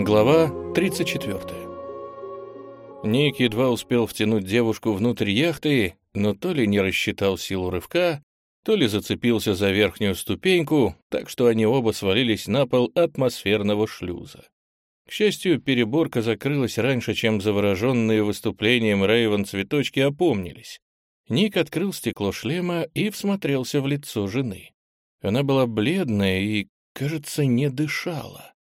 Глава 34. Ник едва успел втянуть девушку внутрь яхты, но то ли не рассчитал силу рывка, то ли зацепился за верхнюю ступеньку, так что они оба свалились на пол атмосферного шлюза. К счастью, переборка закрылась раньше, чем завороженные выступлением Рейвен цветочки опомнились. Ник открыл стекло шлема и всмотрелся в лицо жены. Она была бледная и, кажется, не дышала.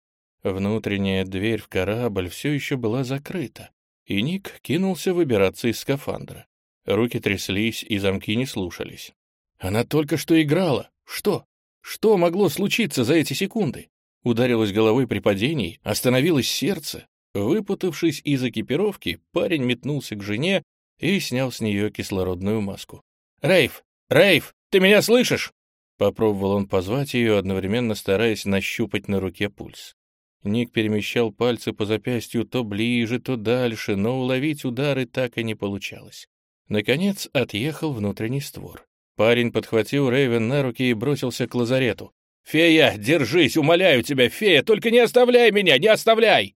Внутренняя дверь в корабль все еще была закрыта, и Ник кинулся выбираться из скафандра. Руки тряслись, и замки не слушались. Она только что играла. Что? Что могло случиться за эти секунды? Ударилась головой при падении, остановилось сердце. Выпутавшись из экипировки, парень метнулся к жене и снял с нее кислородную маску. «Рейв! Рейв! Ты меня слышишь?» Попробовал он позвать ее, одновременно стараясь нащупать на руке пульс. Ник перемещал пальцы по запястью то ближе, то дальше, но уловить удары так и не получалось. Наконец отъехал внутренний створ. Парень подхватил Рэйвен на руки и бросился к лазарету. «Фея, держись, умоляю тебя, фея, только не оставляй меня, не оставляй!»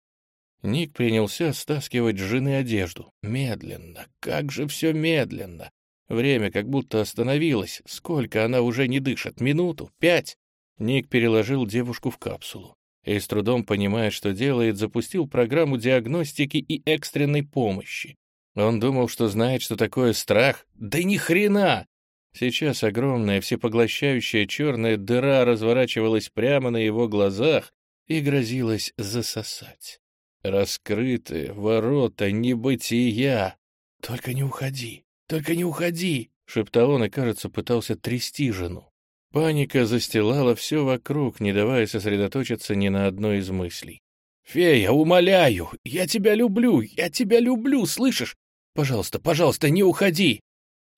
Ник принялся стаскивать с жены одежду. Медленно, как же все медленно. Время как будто остановилось. Сколько она уже не дышит? Минуту? Пять? Ник переложил девушку в капсулу и, с трудом понимая, что делает, запустил программу диагностики и экстренной помощи. Он думал, что знает, что такое страх. Да ни хрена! Сейчас огромная всепоглощающая черная дыра разворачивалась прямо на его глазах и грозилась засосать. Раскрытые ворота небытия. «Только не уходи, только не уходи!» — шептал он и, кажется, пытался трясти жену. Паника застилала все вокруг, не давая сосредоточиться ни на одной из мыслей. «Фея, умоляю! Я тебя люблю! Я тебя люблю, слышишь? Пожалуйста, пожалуйста, не уходи!»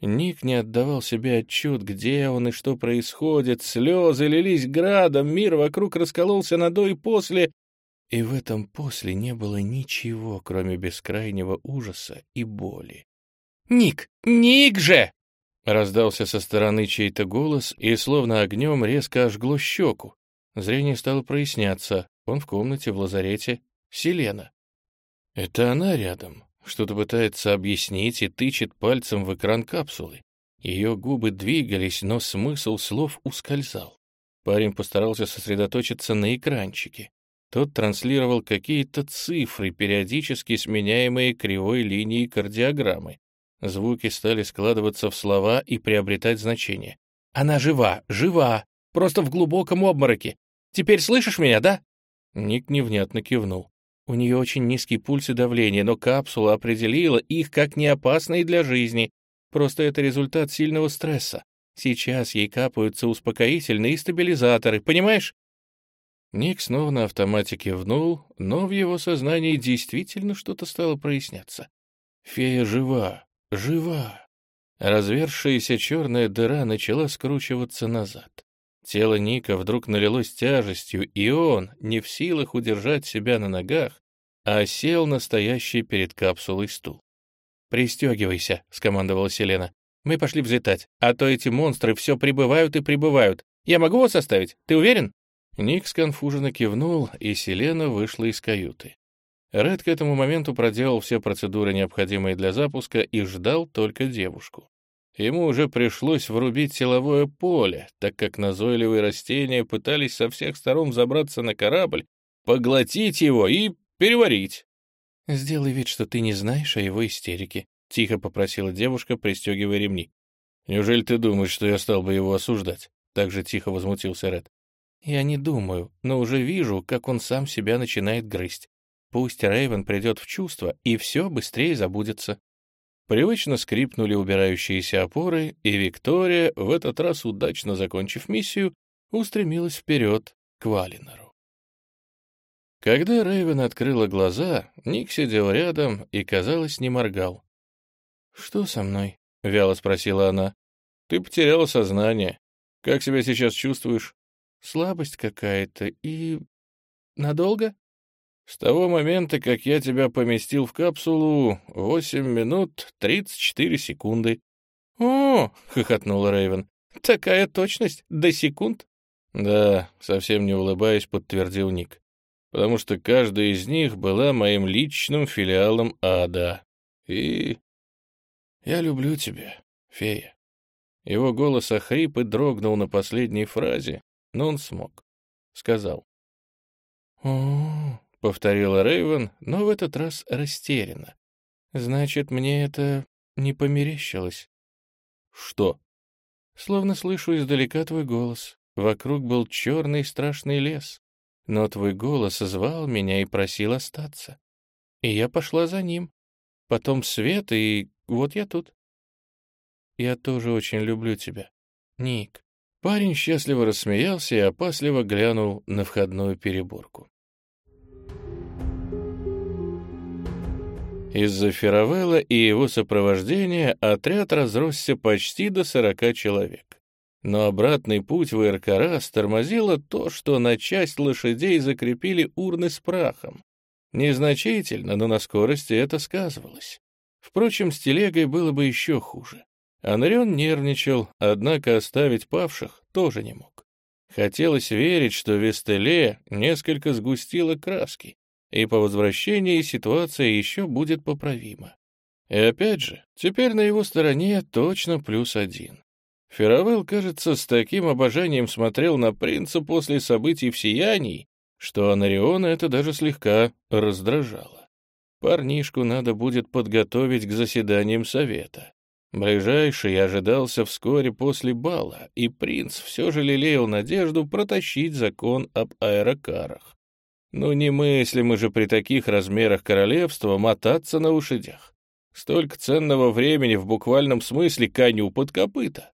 Ник не отдавал себе отчет, где он и что происходит. Слезы лились градом, мир вокруг раскололся на до и после. И в этом после не было ничего, кроме бескрайнего ужаса и боли. «Ник! Ник же!» Раздался со стороны чей-то голос, и словно огнем резко ожгло щеку. Зрение стало проясняться. Он в комнате, в лазарете. Селена. Это она рядом. Что-то пытается объяснить и тычет пальцем в экран капсулы. Ее губы двигались, но смысл слов ускользал. Парень постарался сосредоточиться на экранчике. Тот транслировал какие-то цифры, периодически сменяемые кривой линией кардиограммы. Звуки стали складываться в слова и приобретать значение. «Она жива, жива! Просто в глубоком обмороке! Теперь слышишь меня, да?» Ник невнятно кивнул. У нее очень низкий пульс и давление, но капсула определила их как неопасные для жизни. Просто это результат сильного стресса. Сейчас ей капаются успокоительные и стабилизаторы, понимаешь? Ник снова на автомате кивнул, но в его сознании действительно что-то стало проясняться. Фея жива, Жива. Развершаяся черная дыра начала скручиваться назад. Тело Ника вдруг налилось тяжестью, и он, не в силах удержать себя на ногах, а сел на стоящий перед капсулой стул. «Пристегивайся», — скомандовала Селена. «Мы пошли взлетать, а то эти монстры все прибывают и прибывают. Я могу вас оставить? Ты уверен?» Ник сконфуженно кивнул, и Селена вышла из каюты. Ред к этому моменту проделал все процедуры, необходимые для запуска, и ждал только девушку. Ему уже пришлось врубить силовое поле, так как назойливые растения пытались со всех сторон забраться на корабль, поглотить его и переварить. «Сделай вид, что ты не знаешь о его истерике», — тихо попросила девушка, пристегивая ремни. «Неужели ты думаешь, что я стал бы его осуждать?» — так же тихо возмутился Ред. «Я не думаю, но уже вижу, как он сам себя начинает грызть. Пусть Рейвен придет в чувство, и все быстрее забудется. Привычно скрипнули убирающиеся опоры, и Виктория, в этот раз удачно закончив миссию, устремилась вперед к Валинору. Когда Рейвен открыла глаза, Ник сидел рядом и, казалось, не моргал. «Что со мной?» — вяло спросила она. «Ты потеряла сознание. Как себя сейчас чувствуешь?» «Слабость какая-то и... надолго?» С того момента, как я тебя поместил в капсулу, восемь минут тридцать четыре секунды. — О, — хохотнула Рейвен, — такая точность, до секунд? — Да, совсем не улыбаясь, подтвердил Ник. потому что каждая из них была моим личным филиалом ада. И я люблю тебя, фея. Его голос охрип и дрогнул на последней фразе, но он смог. Сказал. «О, — повторила Рейвен, но в этот раз растерянно. «Значит, мне это не померещилось?» «Что?» «Словно слышу издалека твой голос. Вокруг был черный страшный лес, но твой голос звал меня и просил остаться. И я пошла за ним. Потом свет, и вот я тут. Я тоже очень люблю тебя, Ник». Парень счастливо рассмеялся и опасливо глянул на входную переборку. Из-за Феравелла и его сопровождения отряд разросся почти до сорока человек. Но обратный путь в Иркарас тормозило то, что на часть лошадей закрепили урны с прахом. Незначительно, но на скорости это сказывалось. Впрочем, с телегой было бы еще хуже. Анрион нервничал, однако оставить павших тоже не мог. Хотелось верить, что Вестеле несколько сгустила краски, и по возвращении ситуация еще будет поправима. И опять же, теперь на его стороне точно плюс один. Феравелл, кажется, с таким обожанием смотрел на принца после событий в Сиянии, что Анариона это даже слегка раздражало. Парнишку надо будет подготовить к заседаниям совета. Ближайший ожидался вскоре после бала, и принц все же лелеял надежду протащить закон об аэрокарах. Ну, немыслимо же при таких размерах королевства мотаться на лошадях. Столько ценного времени в буквальном смысле коню под копыта.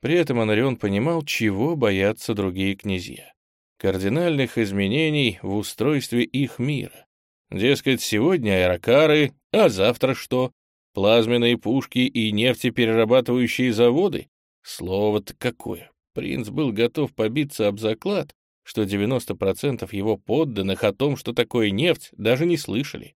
При этом Анарион понимал, чего боятся другие князья. Кардинальных изменений в устройстве их мира. Дескать, сегодня аэрокары, а завтра что? Плазменные пушки и нефтеперерабатывающие заводы? Слово-то какое! Принц был готов побиться об заклад, что 90% его подданных о том, что такое нефть, даже не слышали.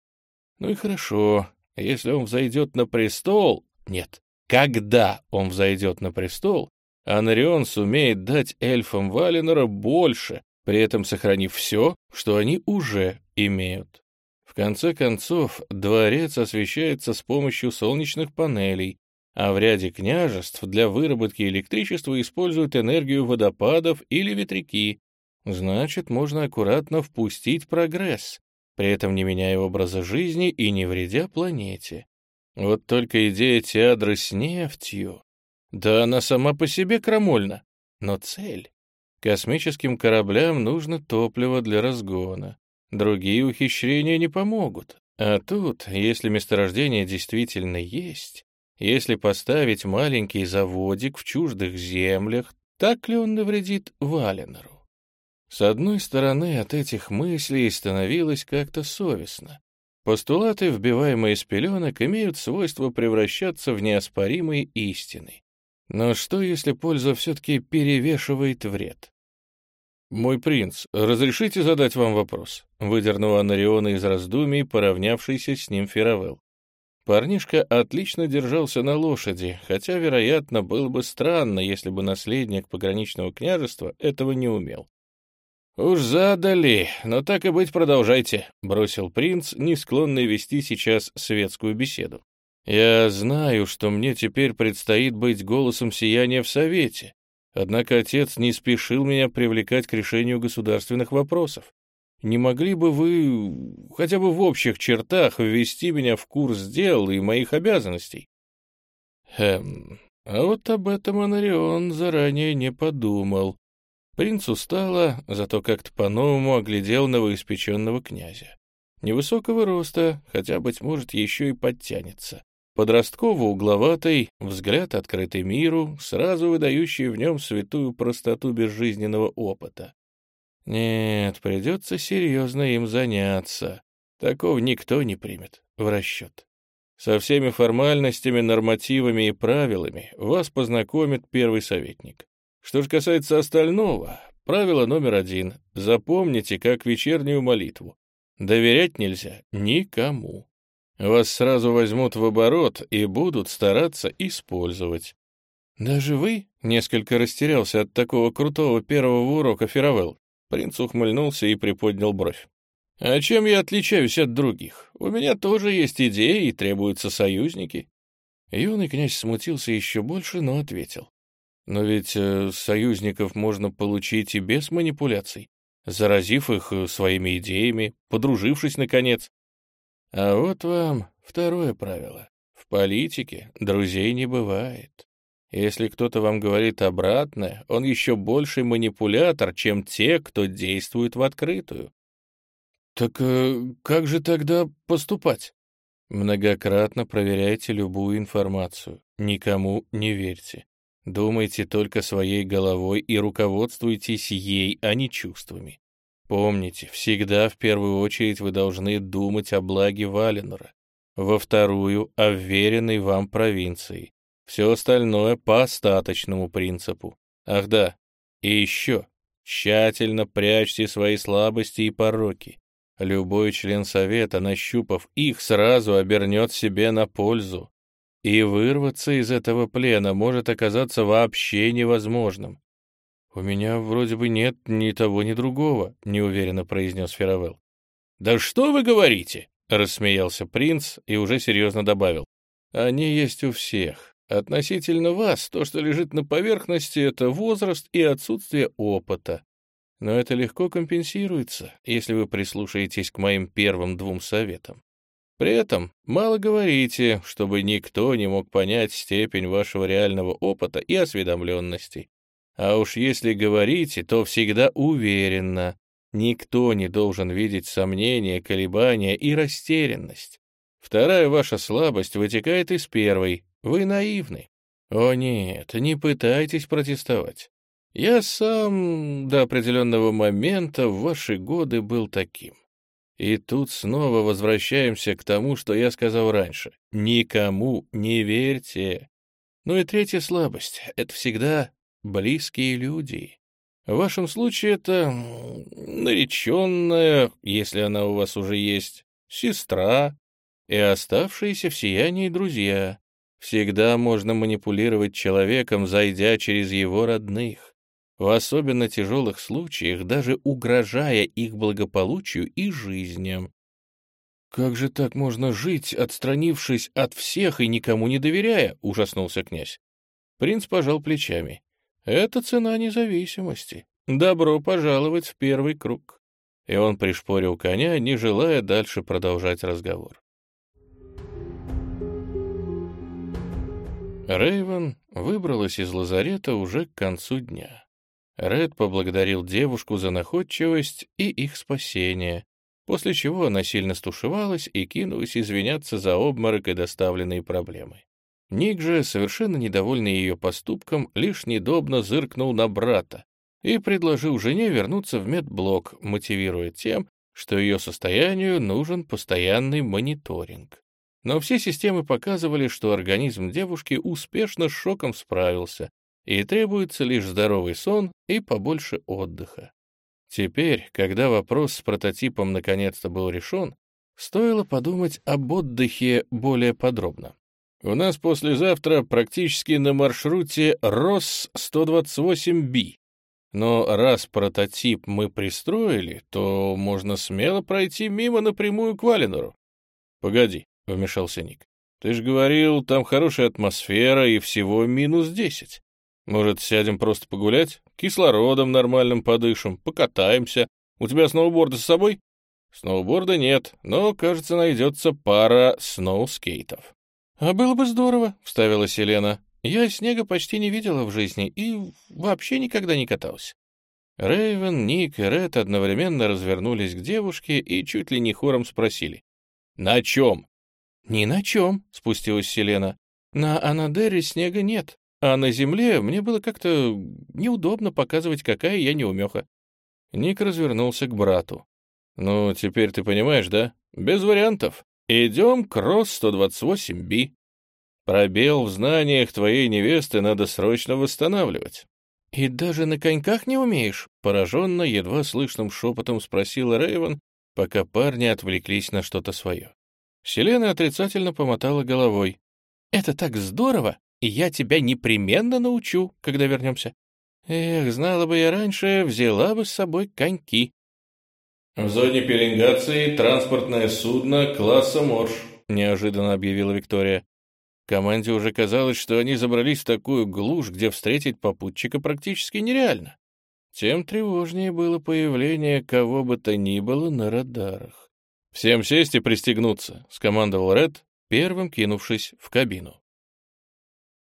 Ну и хорошо, если он взойдет на престол... Нет, когда он взойдет на престол, Анарион сумеет дать эльфам Валенора больше, при этом сохранив все, что они уже имеют. В конце концов, дворец освещается с помощью солнечных панелей, а в ряде княжеств для выработки электричества используют энергию водопадов или ветряки, Значит, можно аккуратно впустить прогресс, при этом не меняя образа жизни и не вредя планете. Вот только идея театры с нефтью... Да она сама по себе крамольна. Но цель... Космическим кораблям нужно топливо для разгона. Другие ухищрения не помогут. А тут, если месторождение действительно есть, если поставить маленький заводик в чуждых землях, так ли он навредит Валенору? С одной стороны, от этих мыслей становилось как-то совестно. Постулаты, вбиваемые из пеленок, имеют свойство превращаться в неоспоримые истины. Но что, если польза все-таки перевешивает вред? «Мой принц, разрешите задать вам вопрос?» — выдернул Анариона из раздумий, поравнявшийся с ним Феравелл. Парнишка отлично держался на лошади, хотя, вероятно, было бы странно, если бы наследник пограничного княжества этого не умел. «Уж задали, но так и быть продолжайте», — бросил принц, не склонный вести сейчас светскую беседу. «Я знаю, что мне теперь предстоит быть голосом сияния в Совете, однако отец не спешил меня привлекать к решению государственных вопросов. Не могли бы вы хотя бы в общих чертах ввести меня в курс дел и моих обязанностей?» «Хм, а вот об этом Анарион заранее не подумал», Принц устало, зато как-то по-новому оглядел новоиспеченного князя. Невысокого роста, хотя, быть может, еще и подтянется. Подростково-угловатый, взгляд открытый миру, сразу выдающий в нем святую простоту безжизненного опыта. Нет, придется серьезно им заняться. Такого никто не примет в расчет. Со всеми формальностями, нормативами и правилами вас познакомит первый советник. Что же касается остального, правило номер один — запомните как вечернюю молитву. Доверять нельзя никому. Вас сразу возьмут в оборот и будут стараться использовать. Даже вы несколько растерялся от такого крутого первого урока, Феравелл. Принц ухмыльнулся и приподнял бровь. А чем я отличаюсь от других? У меня тоже есть идеи и требуются союзники. Юный князь смутился еще больше, но ответил. Но ведь э, союзников можно получить и без манипуляций, заразив их э, своими идеями, подружившись, наконец. А вот вам второе правило. В политике друзей не бывает. Если кто-то вам говорит обратное, он еще больший манипулятор, чем те, кто действует в открытую. Так э, как же тогда поступать? Многократно проверяйте любую информацию. Никому не верьте. Думайте только своей головой и руководствуйтесь ей, а не чувствами. Помните, всегда в первую очередь вы должны думать о благе Валенора, во вторую — о веренной вам провинции. Все остальное по остаточному принципу. Ах да, и еще, тщательно прячьте свои слабости и пороки. Любой член совета, нащупав их, сразу обернет себе на пользу. И вырваться из этого плена может оказаться вообще невозможным. «У меня вроде бы нет ни того, ни другого», — неуверенно произнес Феравелл. «Да что вы говорите?» — рассмеялся принц и уже серьезно добавил. «Они есть у всех. Относительно вас, то, что лежит на поверхности, — это возраст и отсутствие опыта. Но это легко компенсируется, если вы прислушаетесь к моим первым двум советам. При этом мало говорите, чтобы никто не мог понять степень вашего реального опыта и осведомленности. А уж если говорите, то всегда уверенно. Никто не должен видеть сомнения, колебания и растерянность. Вторая ваша слабость вытекает из первой. Вы наивны. О нет, не пытайтесь протестовать. Я сам до определенного момента в ваши годы был таким. И тут снова возвращаемся к тому, что я сказал раньше. Никому не верьте. Ну и третья слабость — это всегда близкие люди. В вашем случае это нареченная, если она у вас уже есть, сестра и оставшиеся в сиянии друзья. Всегда можно манипулировать человеком, зайдя через его родных в особенно тяжелых случаях, даже угрожая их благополучию и жизням. «Как же так можно жить, отстранившись от всех и никому не доверяя?» — ужаснулся князь. Принц пожал плечами. «Это цена независимости. Добро пожаловать в первый круг». И он пришпорил коня, не желая дальше продолжать разговор. Рейвен выбралась из лазарета уже к концу дня. Ред поблагодарил девушку за находчивость и их спасение, после чего она сильно стушевалась и кинулась извиняться за обморок и доставленные проблемы. Ник же, совершенно недовольный ее поступком, лишь недобно зыркнул на брата и предложил жене вернуться в медблок, мотивируя тем, что ее состоянию нужен постоянный мониторинг. Но все системы показывали, что организм девушки успешно с шоком справился, и требуется лишь здоровый сон и побольше отдыха. Теперь, когда вопрос с прототипом наконец-то был решен, стоило подумать об отдыхе более подробно. У нас послезавтра практически на маршруте РОС-128Б. Но раз прототип мы пристроили, то можно смело пройти мимо напрямую к Валенору. — Погоди, — вмешался Ник. — Ты же говорил, там хорошая атмосфера и всего минус десять. Может, сядем просто погулять? Кислородом нормальным подышим, покатаемся. У тебя сноуборды с собой? Сноуборда нет, но, кажется, найдется пара сноускейтов. «А было бы здорово», — вставила Селена. «Я снега почти не видела в жизни и вообще никогда не каталась». Рейвен, Ник и Ред одновременно развернулись к девушке и чуть ли не хором спросили. «На чем?» «Ни на чем», — спустилась Селена. «На Анадере снега нет. А на земле мне было как-то неудобно показывать, какая я неумеха. Ник развернулся к брату. «Ну, теперь ты понимаешь, да? Без вариантов. Идем к РОС-128-Б. Пробел в знаниях твоей невесты надо срочно восстанавливать». «И даже на коньках не умеешь?» — пораженно, едва слышным шепотом спросила Рейвен, пока парни отвлеклись на что-то свое. Селена отрицательно помотала головой. «Это так здорово! И я тебя непременно научу, когда вернемся. Эх, знала бы я раньше, взяла бы с собой коньки. «В зоне пеленгации транспортное судно класса Морж», — неожиданно объявила Виктория. Команде уже казалось, что они забрались в такую глушь, где встретить попутчика практически нереально. Тем тревожнее было появление кого бы то ни было на радарах. «Всем сесть и пристегнуться», — скомандовал Ред, первым кинувшись в кабину.